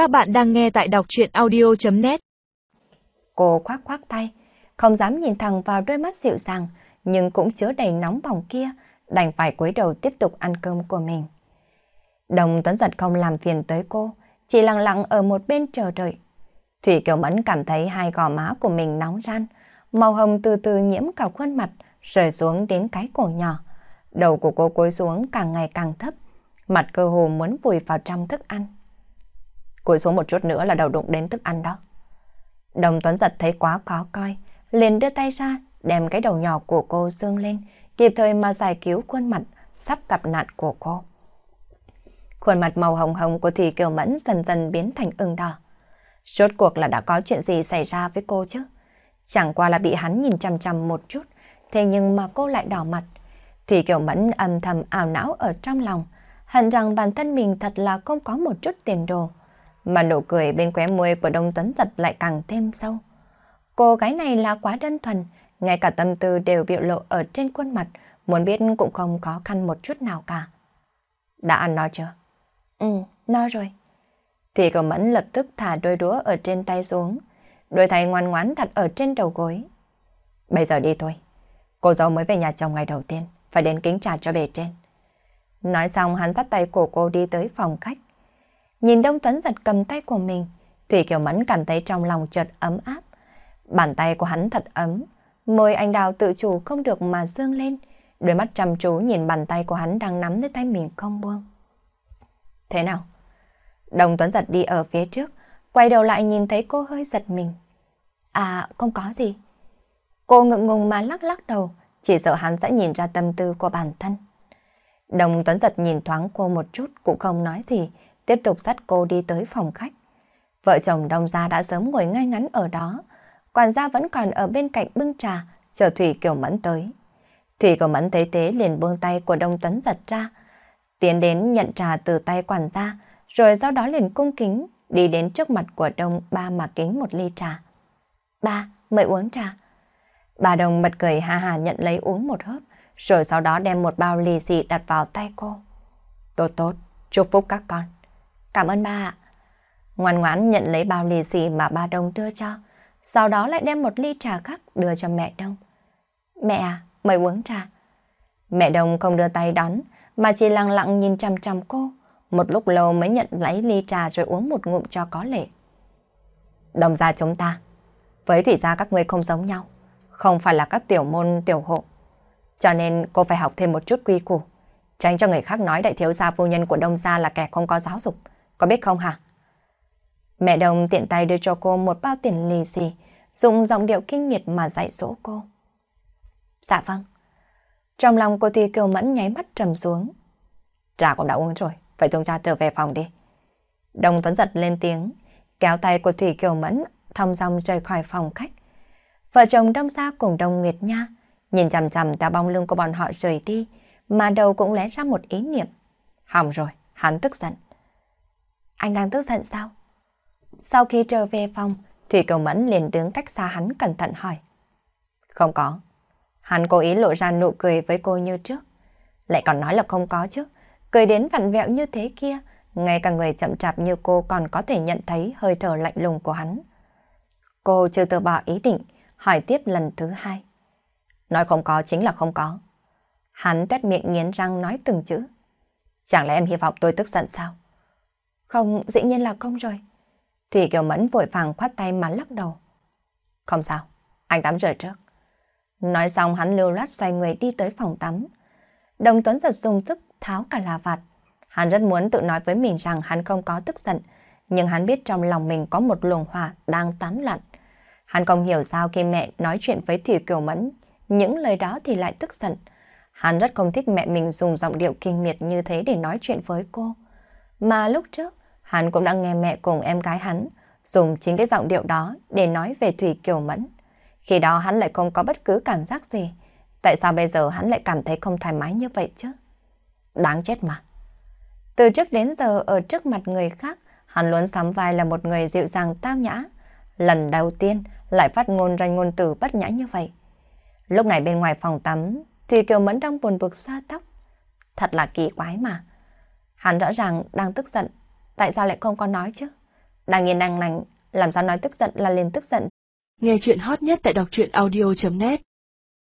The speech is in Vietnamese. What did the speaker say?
Các bạn đang nghe tại đọc chuyện audio.net Cô khoác khoác tay, không dám nhìn thẳng vào đôi mắt dịu dàng, nhưng cũng chứa đầy nóng bỏng kia, đành phải cúi đầu tiếp tục ăn cơm của mình. Đồng Tuấn Giật không làm phiền tới cô, chỉ lặng lặng ở một bên chờ đợi. Thủy Kiều Mẫn cảm thấy hai gò má của mình nóng ran, màu hồng từ từ nhiễm cả khuôn mặt, rời xuống đến cái cổ nhỏ. Đầu của cô cúi xuống càng ngày càng thấp, mặt cơ hồ muốn vùi vào trong thức ăn. Cúi xuống một chút nữa là đầu đụng đến thức ăn đó. Đồng Tuấn giật thấy quá khó coi, liền đưa tay ra, đem cái đầu nhỏ của cô dương lên, kịp thời mà giải cứu khuôn mặt sắp gặp nạn của cô. Khuôn mặt màu hồng hồng của Thị Kiều Mẫn dần dần biến thành ửng đỏ. Rốt cuộc là đã có chuyện gì xảy ra với cô chứ? Chẳng qua là bị hắn nhìn chằm chằm một chút, thế nhưng mà cô lại đỏ mặt. Thủy Kiều Mẫn âm thầm ảo não ở trong lòng, hận rằng bản thân mình thật là không có một chút tiền đồ. Mà nụ cười bên khóe môi của Đông Tuấn Giật lại càng thêm sâu. Cô gái này là quá đơn thuần, ngay cả tâm tư đều biểu lộ ở trên khuôn mặt, muốn biết cũng không khó khăn một chút nào cả. Đã ăn no chưa? Ừ, no rồi. Thủy Cầu Mẫn lập tức thả đôi đũa ở trên tay xuống, đôi tay ngoan ngoãn đặt ở trên đầu gối. Bây giờ đi thôi. Cô dâu mới về nhà chồng ngày đầu tiên, phải đến kính trà cho bề trên. Nói xong hắn dắt tay của cô đi tới phòng khách. Nhìn Đông Tuấn giật cầm tay của mình, Thủy Kiều Mẫn cảm thấy trong lòng chợt ấm áp. Bàn tay của hắn thật ấm, môi anh đào tự chủ không được mà dương lên, đôi mắt chăm chú nhìn bàn tay của hắn đang nắm lấy tay mình không buông. Thế nào? Đông Tuấn giật đi ở phía trước, quay đầu lại nhìn thấy cô hơi giật mình. À, không có gì. Cô ngượng ngùng mà lắc lắc đầu, chỉ sợ hắn sẽ nhìn ra tâm tư của bản thân. Đồng Tuấn giật nhìn thoáng cô một chút cũng không nói gì, tiếp tục dắt cô đi tới phòng khách. Vợ chồng Đông Gia đã sớm ngồi ngay ngắn ở đó, quản gia vẫn còn ở bên cạnh bưng trà, chờ Thủy Kiều Mẫn tới. Thủy Kiều Mẫn thấy thế liền buông tay của Đông Tuấn giật ra, tiến đến nhận trà từ tay quản gia, rồi sau đó liền cung kính đi đến trước mặt của Đông ba mà kính một ly trà. Ba, mời uống trà. Bà Đồng bật cười ha hà nhận lấy uống một hớp, rồi sau đó đem một bao lì xì đặt vào tay cô. Tốt tốt, chúc phúc các con. Cảm ơn ba ạ. Ngoan ngoãn nhận lấy bao lì xì mà ba Đông đưa cho, sau đó lại đem một ly trà khác đưa cho mẹ Đông. Mẹ à, mời uống trà. Mẹ Đông không đưa tay đón, mà chỉ lặng lặng nhìn chăm chăm cô. Một lúc lâu mới nhận lấy ly trà rồi uống một ngụm cho có lệ. Đồng gia chúng ta, với thủy gia các ngươi không giống nhau, không phải là các tiểu môn tiểu hộ. Cho nên cô phải học thêm một chút quy củ, tránh cho người khác nói đại thiếu gia phu nhân của đông gia là kẻ không có giáo dục, có biết không hả? Mẹ đồng tiện tay đưa cho cô một bao tiền lì xì, dùng giọng điệu kinh miệt mà dạy dỗ cô. Dạ vâng. Trong lòng cô thì kiều mẫn nháy mắt trầm xuống. Trà cũng đã uống rồi, phải dùng ta trở về phòng đi. Đồng Tuấn giật lên tiếng, kéo tay của Thủy Kiều Mẫn, thong dong rời khỏi phòng khách. Vợ chồng Đông Gia cùng Đông Nguyệt Nha, nhìn chằm chằm theo bóng lưng của bọn họ rời đi, mà đầu cũng lẽ ra một ý niệm. Hỏng rồi, hắn tức giận. Anh đang tức giận sao? Sau khi trở về phòng, Thủy cầu Mẫn liền đứng cách xa hắn cẩn thận hỏi. Không có. Hắn cố ý lộ ra nụ cười với cô như trước. Lại còn nói là không có chứ cười đến vặn vẹo như thế kia, ngay cả người chậm chạp như cô còn có thể nhận thấy hơi thở lạnh lùng của hắn. Cô chưa từ bỏ ý định, hỏi tiếp lần thứ hai. Nói không có chính là không có. Hắn tuét miệng nghiến răng nói từng chữ. Chẳng lẽ em hy vọng tôi tức giận sao? Không, dĩ nhiên là không rồi. Thủy Kiều Mẫn vội vàng khoát tay mà lắc đầu. Không sao, anh tắm rửa trước. Nói xong hắn lưu loát xoay người đi tới phòng tắm. Đồng Tuấn giật dùng sức tháo cả là vạt. Hắn rất muốn tự nói với mình rằng hắn không có tức giận, nhưng hắn biết trong lòng mình có một luồng hỏa đang tán loạn. Hắn không hiểu sao khi mẹ nói chuyện với Thủy Kiều Mẫn, những lời đó thì lại tức giận. Hắn rất không thích mẹ mình dùng giọng điệu kinh miệt như thế để nói chuyện với cô. Mà lúc trước, hắn cũng đã nghe mẹ cùng em gái hắn dùng chính cái giọng điệu đó để nói về Thủy Kiều Mẫn. Khi đó hắn lại không có bất cứ cảm giác gì. Tại sao bây giờ hắn lại cảm thấy không thoải mái như vậy chứ? Đáng chết mà. Từ trước đến giờ ở trước mặt người khác, hắn luôn sắm vai là một người dịu dàng tao nhã. Lần đầu tiên lại phát ngôn ra ngôn từ bất nhã như vậy. Lúc này bên ngoài phòng tắm, Thùy Kiều Mẫn đang buồn bực xoa tóc. Thật là kỳ quái mà. Hắn rõ ràng đang tức giận, tại sao lại không có nói chứ? Đang yên đang lành, làm sao nói tức giận là liền tức giận. Nghe chuyện hot nhất tại đọc truyện audio.net